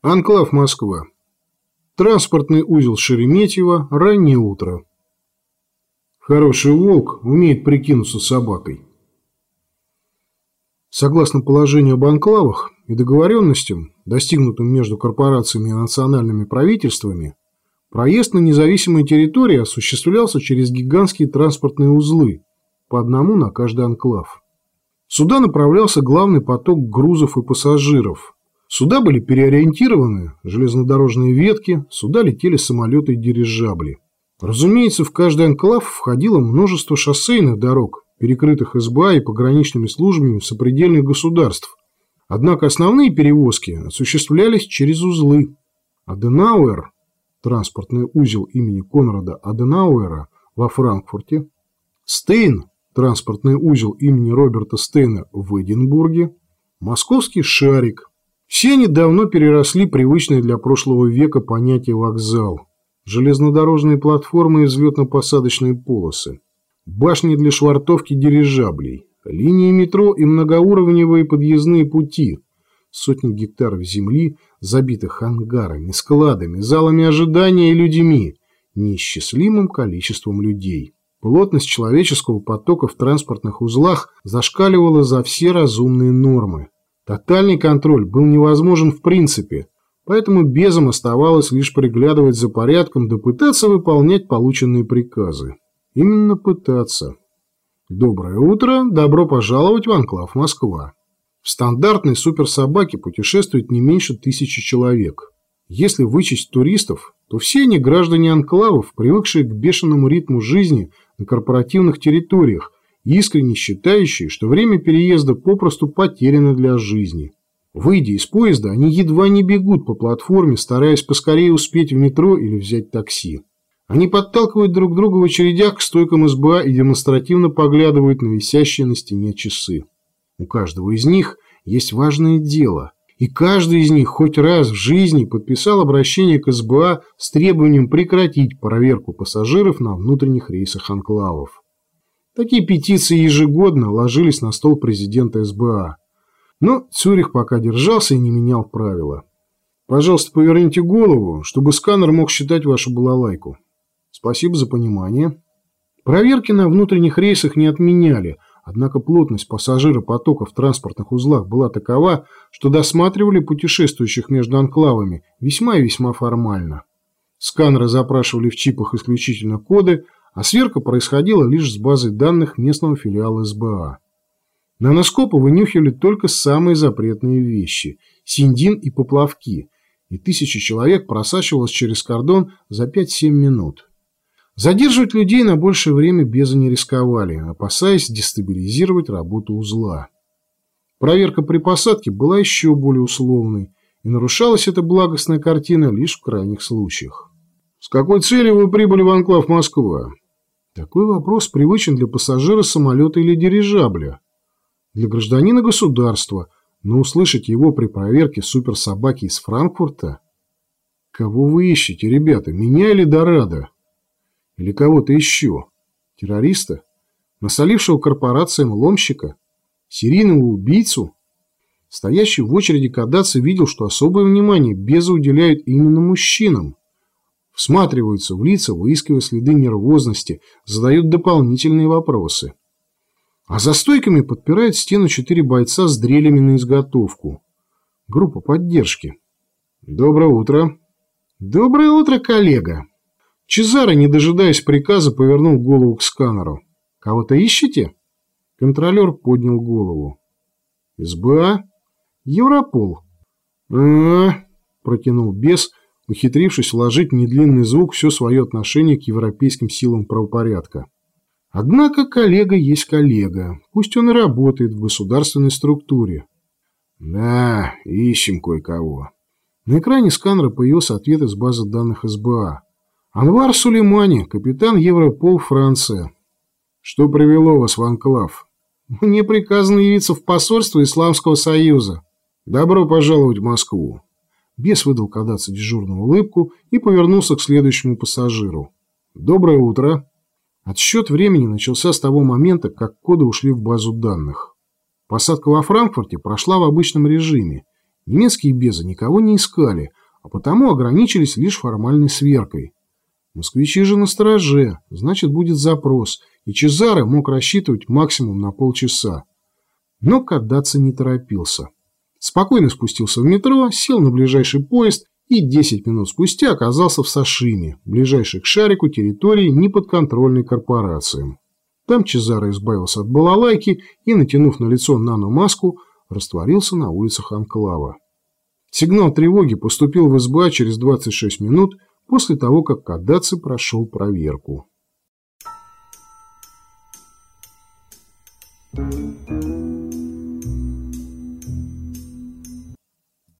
Анклав Москва. Транспортный узел Шереметьево. Раннее утро. Хороший волк умеет прикинуться собакой. Согласно положению об анклавах и договоренностям, достигнутым между корпорациями и национальными правительствами, проезд на независимые территории осуществлялся через гигантские транспортные узлы, по одному на каждый анклав. Сюда направлялся главный поток грузов и пассажиров – Сюда были переориентированы железнодорожные ветки, сюда летели самолеты и дирижабли. Разумеется, в каждый анклав входило множество шоссейных дорог, перекрытых СБА и пограничными службами сопредельных государств. Однако основные перевозки осуществлялись через узлы. Аденауэр, транспортный узел имени Конрада Аденауэра во Франкфурте, Стейн, транспортный узел имени Роберта Стейна в Эдинбурге, Московский шарик, все они давно переросли привычное для прошлого века понятие «вокзал». Железнодорожные платформы и взлетно-посадочные полосы. Башни для швартовки дирижаблей. Линии метро и многоуровневые подъездные пути. Сотни гектаров земли, забитых ангарами, складами, залами ожидания и людьми. Неисчислимым количеством людей. Плотность человеческого потока в транспортных узлах зашкаливала за все разумные нормы. Тотальный контроль был невозможен в принципе, поэтому безам оставалось лишь приглядывать за порядком да пытаться выполнять полученные приказы. Именно пытаться. Доброе утро, добро пожаловать в Анклав Москва. В стандартной суперсобаке путешествует не меньше тысячи человек. Если вычесть туристов, то все они граждане анклавов, привыкшие к бешеному ритму жизни на корпоративных территориях, искренне считающие, что время переезда попросту потеряно для жизни. Выйдя из поезда, они едва не бегут по платформе, стараясь поскорее успеть в метро или взять такси. Они подталкивают друг друга в очередях к стойкам СБА и демонстративно поглядывают на висящие на стене часы. У каждого из них есть важное дело, и каждый из них хоть раз в жизни подписал обращение к СБА с требованием прекратить проверку пассажиров на внутренних рейсах анклавов. Такие петиции ежегодно ложились на стол президента СБА. Но Цюрих пока держался и не менял правила. Пожалуйста, поверните голову, чтобы сканер мог считать вашу балалайку. Спасибо за понимание. Проверки на внутренних рейсах не отменяли, однако плотность пассажиропотока в транспортных узлах была такова, что досматривали путешествующих между анклавами весьма и весьма формально. Сканеры запрашивали в чипах исключительно коды – а сверка происходила лишь с базы данных местного филиала СБА. Наноскопы вынюхивали только самые запретные вещи – синдин и поплавки, и тысячи человек просачивалось через кордон за 5-7 минут. Задерживать людей на большее время беза не рисковали, опасаясь дестабилизировать работу узла. Проверка при посадке была еще более условной, и нарушалась эта благостная картина лишь в крайних случаях. «С какой целью вы прибыли в Анклав Москва?» Такой вопрос привычен для пассажира самолета или дирижабля. Для гражданина государства, но услышать его при проверке суперсобаки из Франкфурта? Кого вы ищете, ребята, меня или Дорадо? Или кого-то еще? Террориста? Насолившего корпорациям ломщика? Серийного убийцу? Стоящий в очереди Кадаци видел, что особое внимание беза уделяют именно мужчинам всматриваются в лица, выискивая следы нервозности, задают дополнительные вопросы. А за стойками подпирает стену четыре бойца с дрелями на изготовку. Группа поддержки. Доброе утро. Доброе утро, коллега. Чезаро, не дожидаясь приказа, повернул голову к сканеру. Кого-то ищете? Контролер поднял голову. СБА? Европол. А, -а, -а протянул бес, ухитрившись вложить в недлинный звук все свое отношение к европейским силам правопорядка. Однако коллега есть коллега, пусть он и работает в государственной структуре. Да, ищем кое-кого. На экране сканера появился ответ из базы данных СБА. Анвар Сулеймани, капитан Европол Франция. Что привело вас в Анклав? Мне приказано явиться в посольство Исламского Союза. Добро пожаловать в Москву. Бес выдал кадаться дежурную улыбку и повернулся к следующему пассажиру. «Доброе утро!» Отсчет времени начался с того момента, как коды ушли в базу данных. Посадка во Франкфурте прошла в обычном режиме. Немецкие безы никого не искали, а потому ограничились лишь формальной сверкой. Москвичи же на стороже, значит будет запрос, и Чезаре мог рассчитывать максимум на полчаса. Но кадаться не торопился. Спокойно спустился в метро, сел на ближайший поезд и 10 минут спустя оказался в Сашиме, ближайшей к шарику территории неподконтрольной корпорациям. Там Чезаро избавился от балалайки и, натянув на лицо наномаску, растворился на улицах Анклава. Сигнал тревоги поступил в СБА через 26 минут после того, как Кадаци прошел проверку. Thank you.